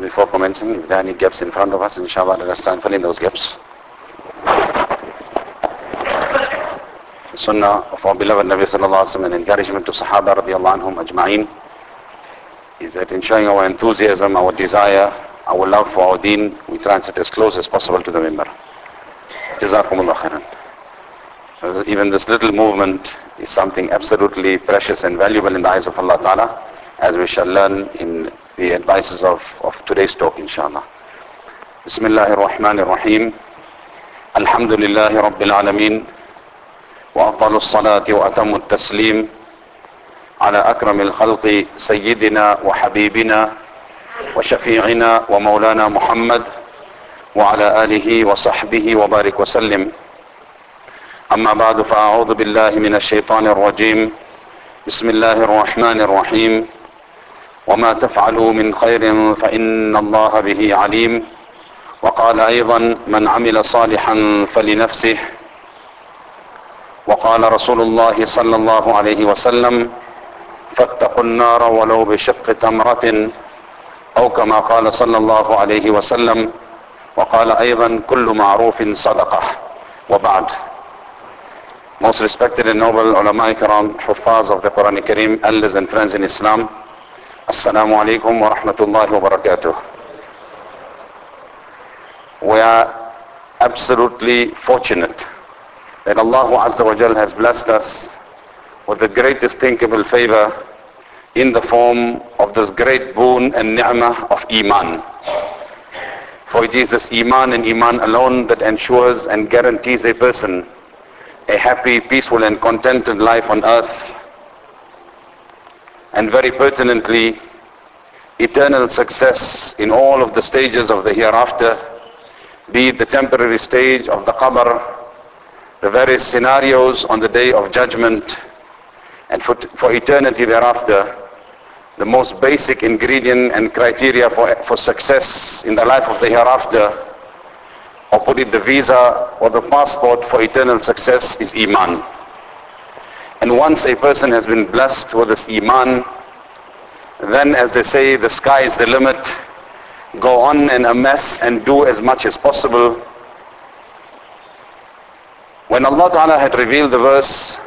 Before commencing, if there are any gaps in front of us, inshallah, let us try and fill in those gaps. The sunnah of our beloved Nabi sallallahu alaihi wasallam and encouragement to Sahaba radiallahu anhum ajma'in is that in showing our enthusiasm, our desire, our love for our deen, we try and sit as close as possible to the mimbar. Jazakumullah khairan. Even this little movement is something absolutely precious and valuable in the eyes of Allah Ta'ala, as we shall learn in the advices of, of today's talk, inshallah. Bismillahir Rahmanir Rahim. Alhamdulillahi Rabbil Alameen. وأفضل الصلاة وأتم التسليم على أكرم الخلق سيدنا وحبيبنا وشفيعنا ومولانا محمد وعلى آله وصحبه وبارك وسلم أما بعد فأعوذ بالله من الشيطان الرجيم بسم الله الرحمن الرحيم وما تفعلوا من خير فإن الله به عليم. وقال أيضا من عمل صالحا فلنفسه. وقال رسول الله صلى الله عليه وسلم فاتقوا النار ولو بشق تمرة أو كما قال صلى الله عليه وسلم وقال أيضا كل معروف صدقة. وبعد. Most respected and noble ulama ikram, huffaz of the Quran Kareem, elders and friends in Islam, Assalamu alaikum wa rahmatullahi wa barakatuh. We are absolutely fortunate that Allah Azza wa Jal has blessed us with the greatest thinkable favor in the form of this great boon and ni'mah of Iman. For it is this Iman and Iman alone that ensures and guarantees a person a happy, peaceful and contented life on earth and very pertinently eternal success in all of the stages of the hereafter, be it the temporary stage of the qabr, the various scenarios on the day of judgment and for, for eternity thereafter, the most basic ingredient and criteria for, for success in the life of the hereafter, or put it the visa or the passport for eternal success is Iman. And once a person has been blessed with this Iman, then as they say, the sky is the limit, go on and amass and do as much as possible when Allah Ta'ala had revealed the verse,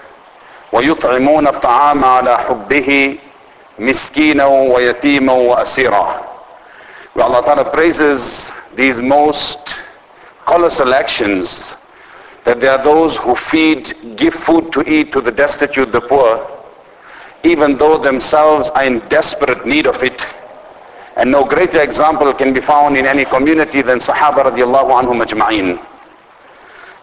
وَيُطْعِمُونَ الطَّعَامَ عَلَى حُبِّهِ مِسْكِينًا وَيَتِيمًا وَأَسِيرًا Where Allah Ta'ala praises these most colossal actions, that there are those who feed, give food to eat to the destitute, the poor, even though themselves are in desperate need of it. And no greater example can be found in any community than Sahaba radiallahu anhum ajma'in.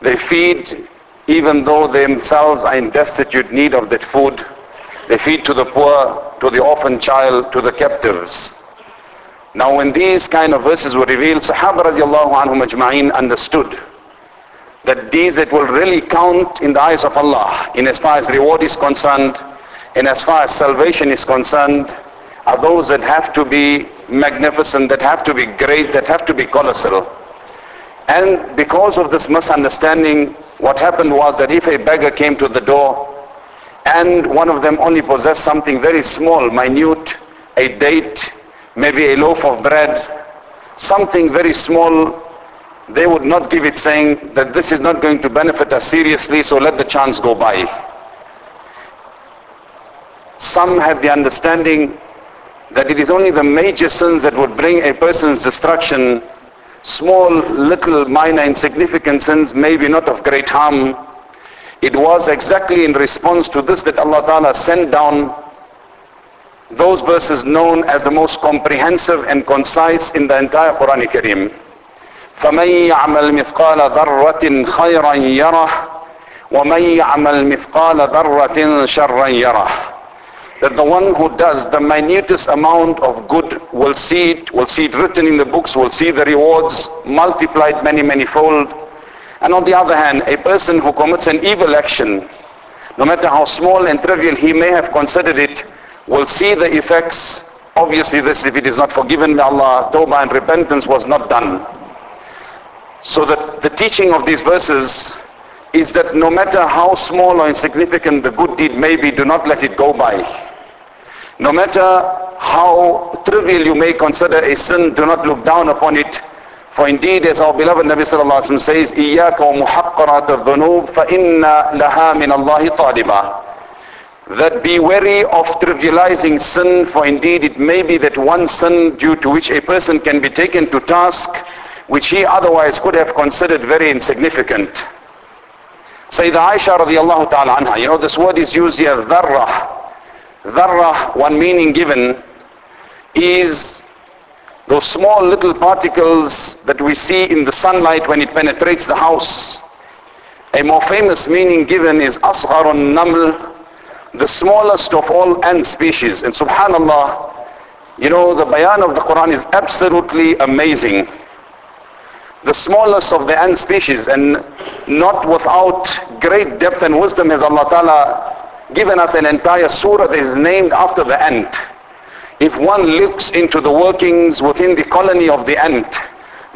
They feed even though themselves are in destitute need of that food. They feed to the poor, to the orphan child, to the captives. Now when these kind of verses were revealed, Sahaba radiallahu anhum ajma'in understood that deeds that will really count in the eyes of Allah in as far as reward is concerned, in as far as salvation is concerned, are those that have to be magnificent, that have to be great, that have to be colossal. And because of this misunderstanding, what happened was that if a beggar came to the door and one of them only possessed something very small, minute, a date, maybe a loaf of bread, something very small, they would not give it saying that this is not going to benefit us seriously, so let the chance go by. Some had the understanding that it is only the major sins that would bring a person's destruction small, little, minor, insignificant sins, maybe not of great harm. It was exactly in response to this that Allah Ta'ala sent down those verses known as the most comprehensive and concise in the entire Quran Kareem. فَمَن يَعْمَلْ مِثْقَالَ ذَرَّةٍ خَيْرًا يَرَهُ وَمَن يَعْمَلْ مِثْقَالَ ذَرَّةٍ شَرًّا يَرَهُ that the one who does the minutest amount of good will see it, will see it written in the books, will see the rewards multiplied many, many fold. And on the other hand, a person who commits an evil action, no matter how small and trivial he may have considered it, will see the effects. Obviously this, if it is not forgiven by Allah, tawbah and repentance was not done. So that the teaching of these verses is that no matter how small or insignificant the good deed may be, do not let it go by. No matter how trivial you may consider a sin, do not look down upon it. For indeed, as our beloved Nabi sallallahu alaihi wasallam says, إِيَّاكَ وَمُحَقَّرَاتَ الذُّنُوبِ فَإِنَّ لَهَا مِنَ اللَّهِ طَالِبًا that be wary of trivializing sin for indeed it may be that one sin due to which a person can be taken to task which he otherwise could have considered very insignificant. Sayyidah Aisha radiallahu ta'ala anha, you know this word is used here, dharrah. Dharrah, one meaning given, is those small little particles that we see in the sunlight when it penetrates the house. A more famous meaning given is asgharun naml, the smallest of all ant species. And subhanallah, you know, the bayan of the Quran is absolutely amazing. The smallest of the ant species and not without great depth and wisdom has Allah Ta'ala given us an entire surah that is named after the ant. If one looks into the workings within the colony of the ant,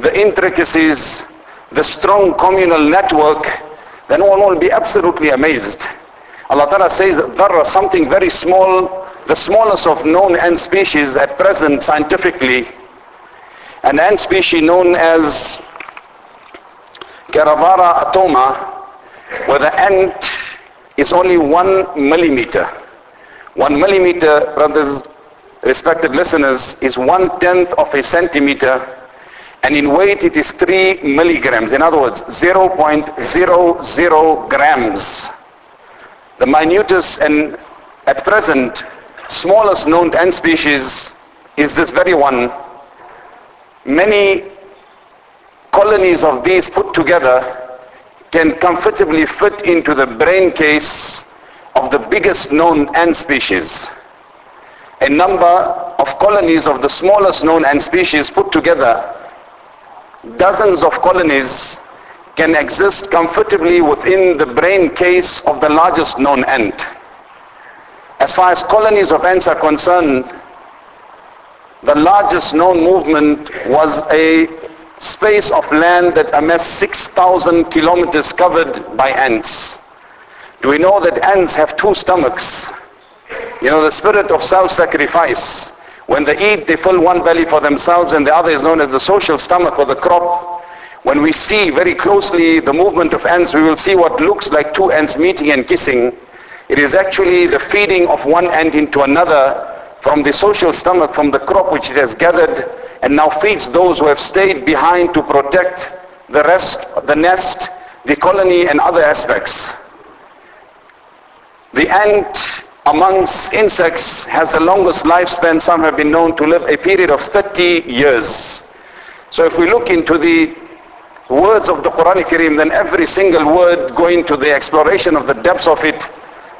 the intricacies, the strong communal network, then one will be absolutely amazed. Allah Ta'ala says dharra, something very small, the smallest of known ant species at present scientifically, an ant species known as Carebara atoma, where the ant is only one millimeter. One millimeter, brothers, respected listeners, is one tenth of a centimeter and in weight it is 3 milligrams. In other words, 0.00 grams. The minutest and at present smallest known ant species is this very one. Many colonies of these put together can comfortably fit into the brain case of the biggest known ant species. A number of colonies of the smallest known ant species put together, dozens of colonies can exist comfortably within the brain case of the largest known ant. As far as colonies of ants are concerned, the largest known movement was a space of land that amassed 6,000 kilometers covered by ants. Do we know that ants have two stomachs? You know, the spirit of self-sacrifice. When they eat, they fill one belly for themselves and the other is known as the social stomach or the crop when we see very closely the movement of ants, we will see what looks like two ants meeting and kissing. It is actually the feeding of one ant into another from the social stomach, from the crop which it has gathered, and now feeds those who have stayed behind to protect the rest, the nest, the colony, and other aspects. The ant amongst insects has the longest lifespan. Some have been known to live a period of 30 years. So if we look into the words of the Quran Kareem, then every single word going to the exploration of the depths of it,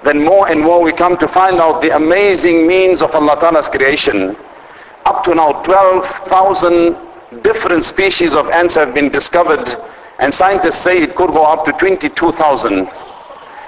then more and more we come to find out the amazing means of Allah Ta'ala's creation. Up to now 12,000 different species of ants have been discovered and scientists say it could go up to 22,000.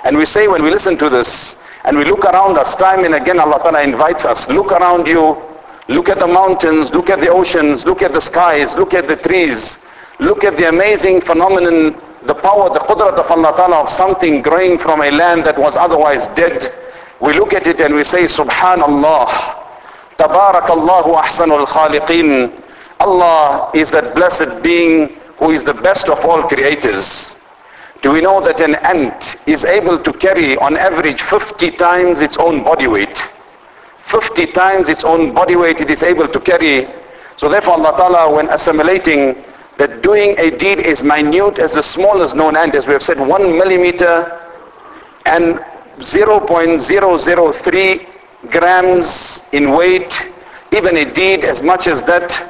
And we say when we listen to this and we look around us time and again Allah Ta'ala invites us, look around you, look at the mountains, look at the oceans, look at the skies, look at the trees, Look at the amazing phenomenon, the power, the qudrat of Allah Ta'ala of something growing from a land that was otherwise dead. We look at it and we say, Subhanallah, Tabarakallahu ahsanul khaliqin. Allah is that blessed being who is the best of all creators. Do we know that an ant is able to carry on average 50 times its own body weight? 50 times its own body weight it is able to carry. So therefore Allah Ta'ala when assimilating that doing a deed is minute as the smallest known ant, as we have said, one millimeter and 0.003 grams in weight, even a deed as much as that.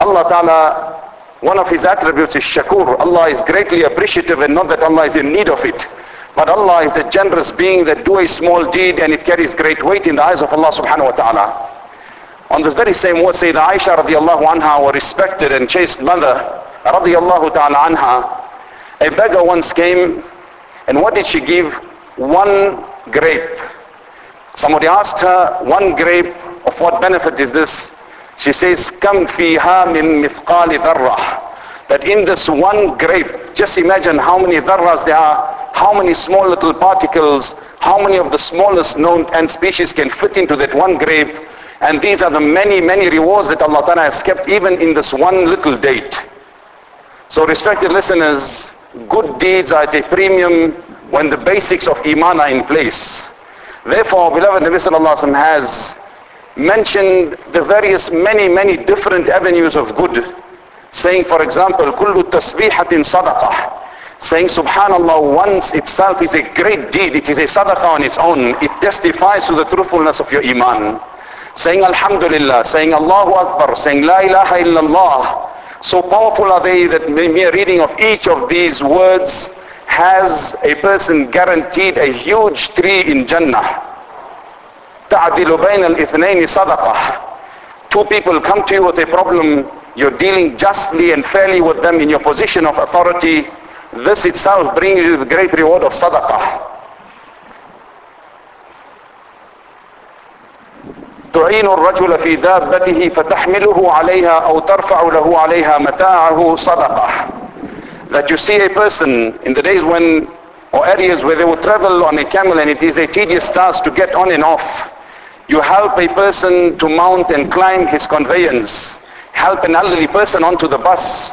Allah Ta'ala, one of his attributes is shakur. Allah is greatly appreciative and not that Allah is in need of it. But Allah is a generous being that do a small deed and it carries great weight in the eyes of Allah subhanahu wa ta'ala. On this very same word, Sayyidina Aisha radiallahu anha, our respected and chaste mother, radiallahu ta'ala anha, a beggar once came, and what did she give? One grape. Somebody asked her, one grape, of what benefit is this? She says, كم فيها من مثقال ذرة. That in this one grape, just imagine how many dharras there are. how many small little particles, how many of the smallest known ant species can fit into that one grape. And these are the many, many rewards that Allah Ta'ala has kept even in this one little date. So respected listeners, good deeds are at a premium when the basics of Iman are in place. Therefore, beloved Nabi Sallallahu Alaihi Wasallam has mentioned the various many, many different avenues of good. Saying, for example, كل تسبيحة صدقة. Saying Subhanallah once itself is a great deed. It is a sadaqah on its own. It testifies to the truthfulness of your iman. Saying Alhamdulillah, saying Allahu Akbar, saying La ilaha illallah. So powerful are they that mere reading of each of these words has a person guaranteed a huge tree in Jannah. تعدل بين الاثنين صدقة. Two people come to you with a problem, you're dealing justly and fairly with them in your position of authority. This itself brings you the great reward of sadaqah. تعين الرجل في دابته فتحمله عليها او ترفع له عليها متاعه صدقة. That you see a person in the days when or areas where they would travel on a camel and it is a tedious task to get on and off. You help a person to mount and climb his conveyance. Help an elderly person onto the bus.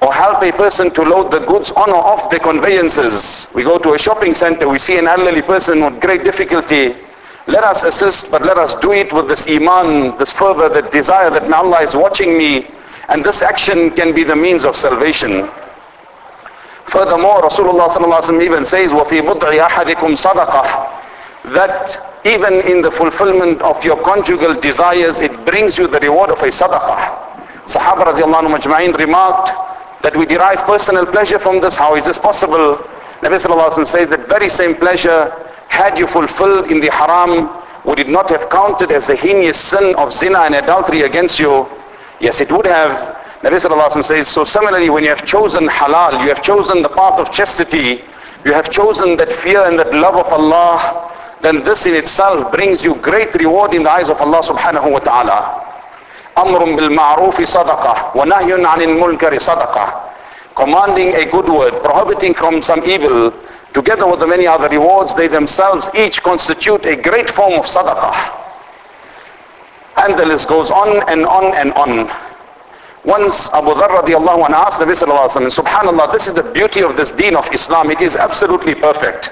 Or help a person to load the goods on or off the conveyances. We go to a shopping center, we see an elderly person with great difficulty. Let us assist, but let us do it with this iman, this fervor, that desire that Allah is watching me. And this action can be the means of salvation. Furthermore, Rasulullah sallallahu even says, وَفِي بُضْعِ أَحَدِكُمْ صَدَقَةً That even in the fulfillment of your conjugal desires, it brings you the reward of a sadaqah. Sahaba radiallahu anhu majma'in remarked that we derive personal pleasure from this. How is this possible? Nabi sallallahu alaihi wasallam says that very same pleasure had you fulfilled in the haram, would it not have counted as a heinous sin of zina and adultery against you? Yes, it would have. Nabi Sallallahu Alaihi Wasallam says, so similarly when you have chosen halal, you have chosen the path of chastity, you have chosen that fear and that love of Allah, then this in itself brings you great reward in the eyes of Allah subhanahu wa ta'ala. أمر بالمعروف صدقة ونهي عن المنكر صدقة commanding a good word, prohibiting from some evil, together with the many other rewards, they themselves each constitute a great form of sadaqah. And the list goes on and on and on. Once Abu Dharr radiallahu anhu asked Nabi sallallahu alayhi wa subhanallah, this is the beauty of this deen of Islam. It is absolutely perfect.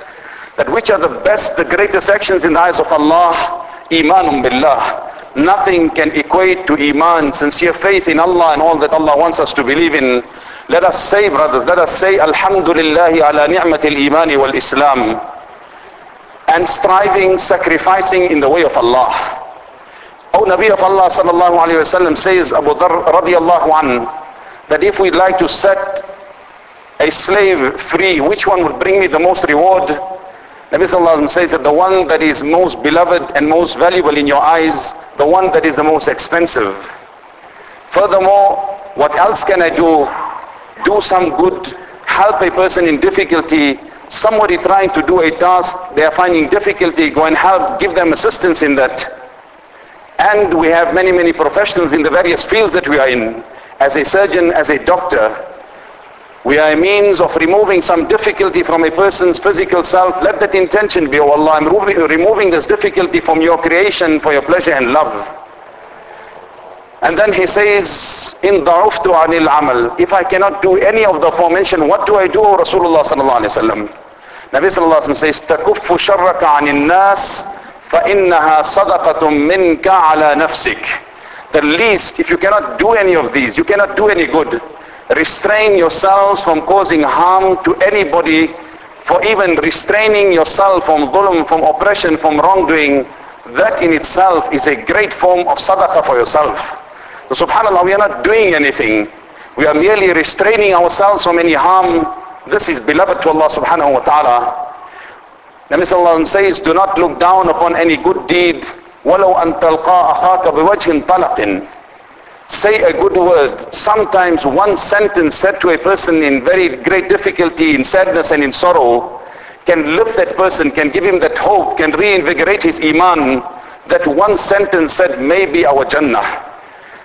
That which are the best, the greatest actions in the eyes of Allah? Imanum billah. Nothing can equate to iman, sincere faith in Allah and all that Allah wants us to believe in. Let us say, brothers, let us say, Alhamdulillah ala ni'matil imani wal Islam. And striving, sacrificing in the way of Allah. O Nabi of Allah sallallahu alayhi wasallam says, Abu Dharr radiallahu an, that if we'd like to set a slave free, which one would bring me the most reward? Nabi sallallahu alayhi wa says that the one that is most beloved and most valuable in your eyes, the one that is the most expensive. Furthermore, what else can I do? Do some good, help a person in difficulty, somebody trying to do a task, they are finding difficulty, go and help, give them assistance in that. And we have many, many professionals in the various fields that we are in. As a surgeon, as a doctor, we are a means of removing some difficulty from a person's physical self. Let that intention be, oh Allah, I'm removing this difficulty from your creation for your pleasure and love. And then he says, In da'uftu anil amal. If I cannot do any of the aforementioned, what do I do, O Rasulullah sallallahu alayhi wa sallam? Nabi sallallahu alayhi wa sallam says, تَكُفُّ شَرَّكَ عَنِ النَّاسِ فإنها صدقة منك على نفسك the least if you cannot do any of these you cannot do any good restrain yourselves from causing harm to anybody for even restraining yourself from dhulm from oppression from wrongdoing that in itself is a great form of sadaqah for yourself so subhanallah we are not doing anything we are merely restraining ourselves from any harm this is beloved to Allah subhanahu wa ta'ala Nabi Sallallahu says, do not look down upon any good deed. وَلَوْ أَن تَلْقَى أَخَاكَ بِوَجْهٍ طَلَقٍ Say a good word. Sometimes one sentence said to a person in very great difficulty, in sadness and in sorrow, can lift that person, can give him that hope, can reinvigorate his iman. That one sentence said may be our Jannah.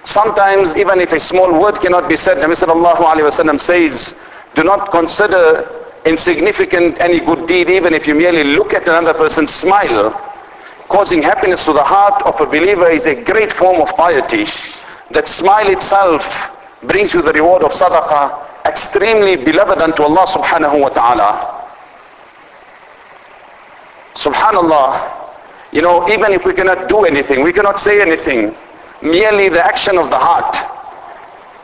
Sometimes even if a small word cannot be said, Nabi Sallallahu Alaihi Wasallam says, do not consider insignificant any good deed, even if you merely look at another person smile, causing happiness to the heart of a believer is a great form of piety. That smile itself brings you the reward of sadaqah, extremely beloved unto Allah subhanahu wa ta'ala. Subhanallah, you know, even if we cannot do anything, we cannot say anything, merely the action of the heart.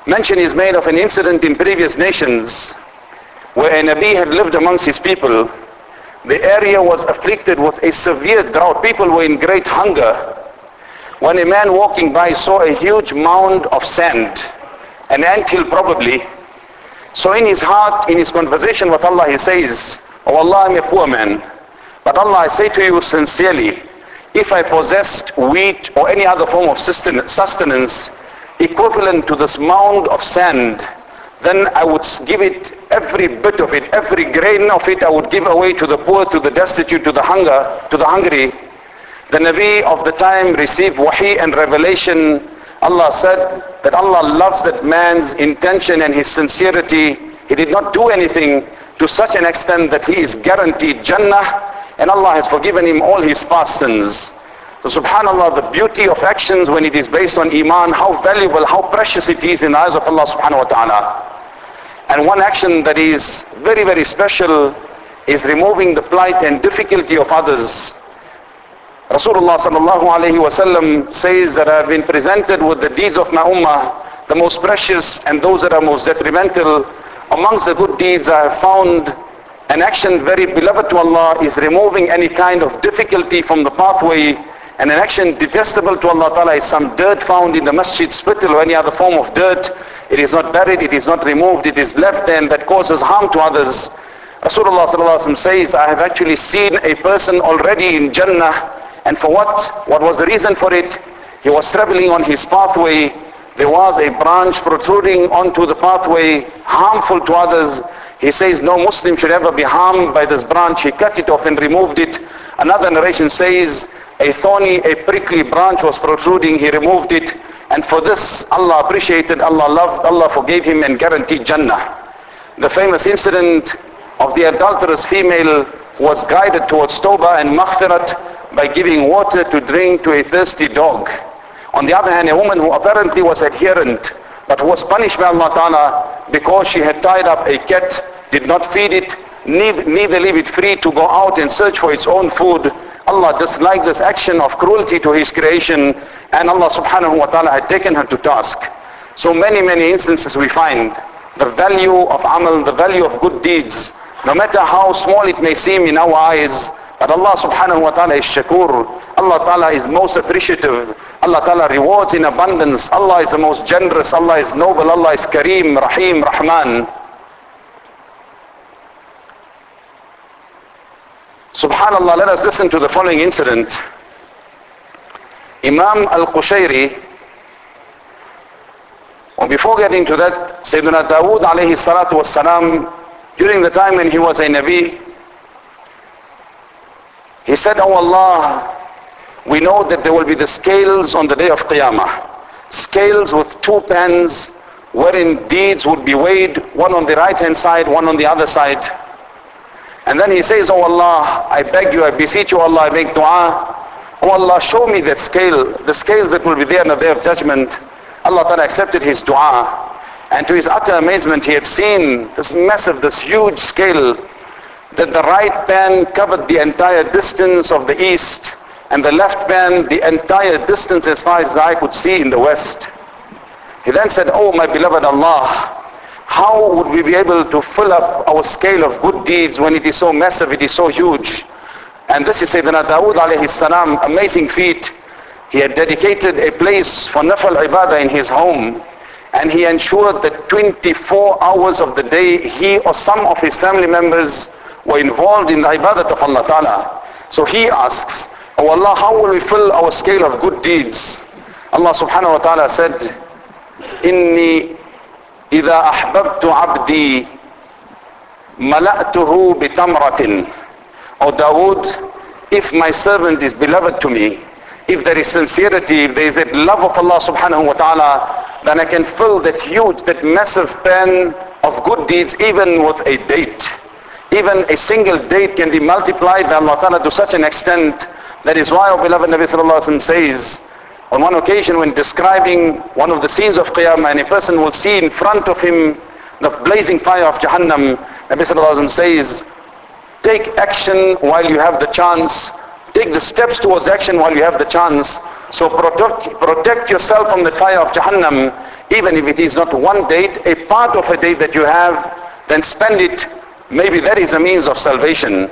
Mention is made of an incident in previous nations where a Nabi had lived amongst his people. The area was afflicted with a severe drought. People were in great hunger. When a man walking by saw a huge mound of sand, an anthill probably, so in his heart, in his conversation with Allah, he says, Oh Allah, I'm a poor man. But Allah, I say to you sincerely, if I possessed wheat or any other form of sustenance equivalent to this mound of sand, then I would give it, every bit of it, every grain of it, I would give away to the poor, to the destitute, to the hunger, to the hungry. The Nabi of the time received wahi and revelation. Allah said that Allah loves that man's intention and his sincerity. He did not do anything to such an extent that he is guaranteed Jannah and Allah has forgiven him all his past sins. So subhanAllah, the beauty of actions when it is based on iman, how valuable, how precious it is in the eyes of Allah subhanahu wa ta'ala. And one action that is very, very special is removing the plight and difficulty of others. Rasulullah sallallahu alayhi wa says that I have been presented with the deeds of my ummah, the most precious and those that are most detrimental. Amongst the good deeds I have found an action very beloved to Allah is removing any kind of difficulty from the pathway and an action detestable to Allah Ta'ala is some dirt found in the masjid spittle or any other form of dirt. It is not buried, it is not removed, it is left and that causes harm to others. Rasulullah says, I have actually seen a person already in Jannah and for what? What was the reason for it? He was traveling on his pathway. There was a branch protruding onto the pathway, harmful to others. He says no Muslim should ever be harmed by this branch. He cut it off and removed it. Another narration says a thorny, a prickly branch was protruding. He removed it. And for this, Allah appreciated, Allah loved, Allah forgave him and guaranteed Jannah. The famous incident of the adulterous female was guided towards Tawbah and Maghfirat by giving water to drink to a thirsty dog. On the other hand, a woman who apparently was adherent but was punished by Allah Ta'ala because she had tied up a cat, did not feed it, neither leave it free to go out and search for its own food. Allah disliked this action of cruelty to His creation and Allah subhanahu wa ta'ala had taken her to task. So many, many instances we find the value of amal, the value of good deeds, no matter how small it may seem in our eyes, but Allah subhanahu wa ta'ala is shakur. Allah ta'ala is most appreciative. Allah ta'ala rewards in abundance. Allah is the most generous. Allah is noble. Allah is Kareem, Rahim, Rahman. Subhanallah, let us listen to the following incident. Imam al-Qushayri, or before getting to that, Sayyidina Dawood alayhi salatu was salam, during the time when he was a Nabi, he said, Oh Allah, we know that there will be the scales on the day of Qiyamah. Scales with two pans wherein deeds would be weighed, one on the right hand side, one on the other side. And then he says, Oh Allah, I beg you, I beseech you, Allah, I make dua. Oh Allah, show me that scale, the scales that will be there on the day of judgment. Allah Ta'ala accepted his dua. And to his utter amazement, he had seen this massive, this huge scale that the right pan covered the entire distance of the east and the left man the entire distance as far as I could see in the west. He then said, Oh my beloved Allah, how would we be able to fill up our scale of good deeds when it is so massive, it is so huge? And this is Sayyidina Dawood alayhi salam, amazing feat. He had dedicated a place for nafal ibadah in his home and he ensured that 24 hours of the day he or some of his family members were involved in the ibadah of Allah Ta'ala. So he asks, Oh Allah, how will we fill our scale of good deeds? Allah subhanahu wa ta'ala said, إني إذا أحببت عبدي ملأته بتمرة O Dawood, if my servant is beloved to me, if there is sincerity, if there is that love of Allah subhanahu wa ta'ala, then I can fill that huge, that massive pan of good deeds even with a date even a single date can be multiplied by Allah Ta'ala to such an extent. that is why our beloved Nabi Sallallahu Alaihi Wasallam says, on one occasion when describing one of the scenes of Qiyamah and a person will see in front of him the blazing fire of Jahannam, Nabi Sallallahu Alaihi Wasallam says, take action while you have the chance. Take the steps towards action while you have the chance. So protect, protect yourself from the fire of Jahannam, even if it is not one date, a part of a date that you have, then spend it. Maybe that is a means of salvation.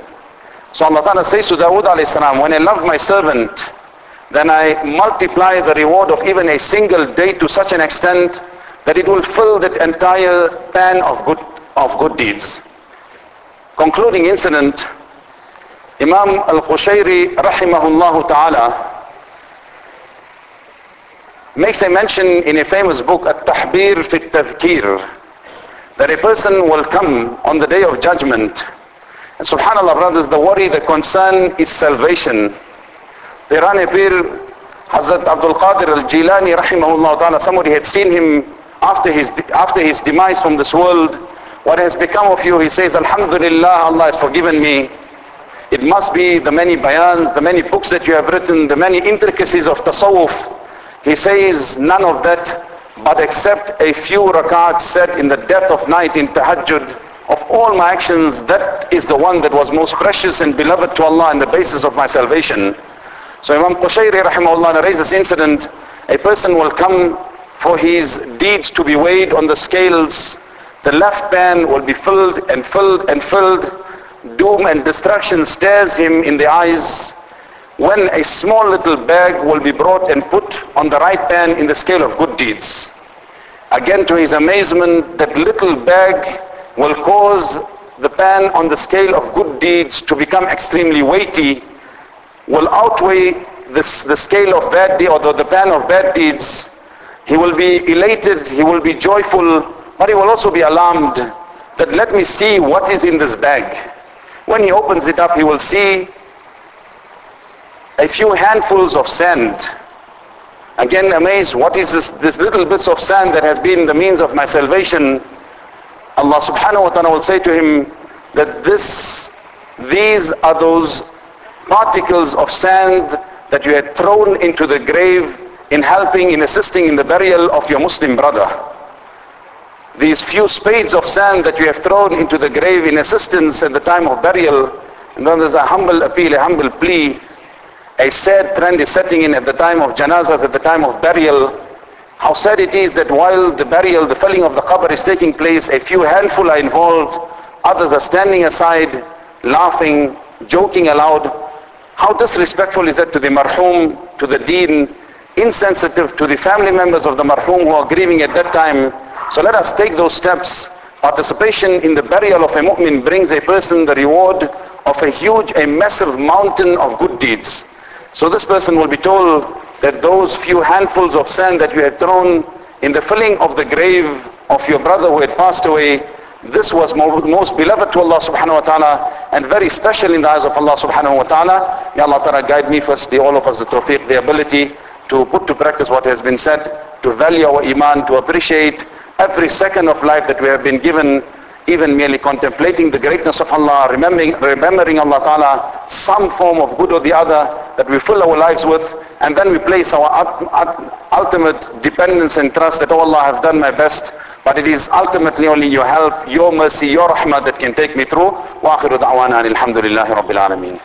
So Allah Ta'ala says to Dawood alayhi salam, when I love my servant, then I multiply the reward of even a single day to such an extent that it will fill that entire pan of good, of good deeds. Concluding incident, Imam al-Qushayri rahimahullah ta'ala makes a mention in a famous book, At-Tahbir fi Tadhkir, that a person will come on the day of judgment. And subhanAllah brothers, the worry, the concern is salvation. Pirani Pir Hazrat Abdul Qadir al-Jilani rahimahullah ta'ala, somebody had seen him after his, after his demise from this world. What has become of you? He says, Alhamdulillah, Allah has forgiven me. It must be the many bayans, the many books that you have written, the many intricacies of tasawwuf. He says, none of that, but except a few rakats said in the death of night in tahajjud. Of all my actions, that is the one that was most precious and beloved to Allah and the basis of my salvation. So Imam Qushayri rahimahullah narrates this incident. A person will come for his deeds to be weighed on the scales. The left pan will be filled and filled and filled. Doom and destruction stares him in the eyes. When a small little bag will be brought and put on the right pan in the scale of good deeds. Again to his amazement, that little bag will cause the pan on the scale of good deeds to become extremely weighty will outweigh this, the scale of bad deeds or the, the pan of bad deeds. He will be elated, he will be joyful, but he will also be alarmed that let me see what is in this bag. When he opens it up, he will see a few handfuls of sand. Again amazed, what is this, this little bits of sand that has been the means of my salvation? Allah subhanahu wa ta'ala will say to him that this, these are those particles of sand that you had thrown into the grave in helping, in assisting in the burial of your Muslim brother. These few spades of sand that you have thrown into the grave in assistance at the time of burial, and then there's a humble appeal, a humble plea. A sad trend is setting in at the time of janazas, at the time of burial. How sad it is that while the burial, the filling of the qabr is taking place, a few handful are involved, others are standing aside, laughing, joking aloud. How disrespectful is that to the marhum, to the deen, insensitive to the family members of the marhum who are grieving at that time. So let us take those steps. Participation in the burial of a mu'min brings a person the reward of a huge, a massive mountain of good deeds. So this person will be told that those few handfuls of sand that you had thrown in the filling of the grave of your brother who had passed away, this was most beloved to Allah subhanahu wa ta'ala and very special in the eyes of Allah subhanahu wa ta'ala. May Allah ta'ala guide me firstly, all of us the tawfiq, the ability to put to practice what has been said, to value our iman, to appreciate every second of life that we have been given, even merely contemplating the greatness of Allah, remembering, remembering Allah Ta'ala, some form of good or the other that we fill our lives with, and then we place our ultimate dependence and trust that, oh Allah, I have done my best, but it is ultimately only your help, your mercy, your rahmah that can take me through. وآخر دعوانا الحمد لله رب العالمين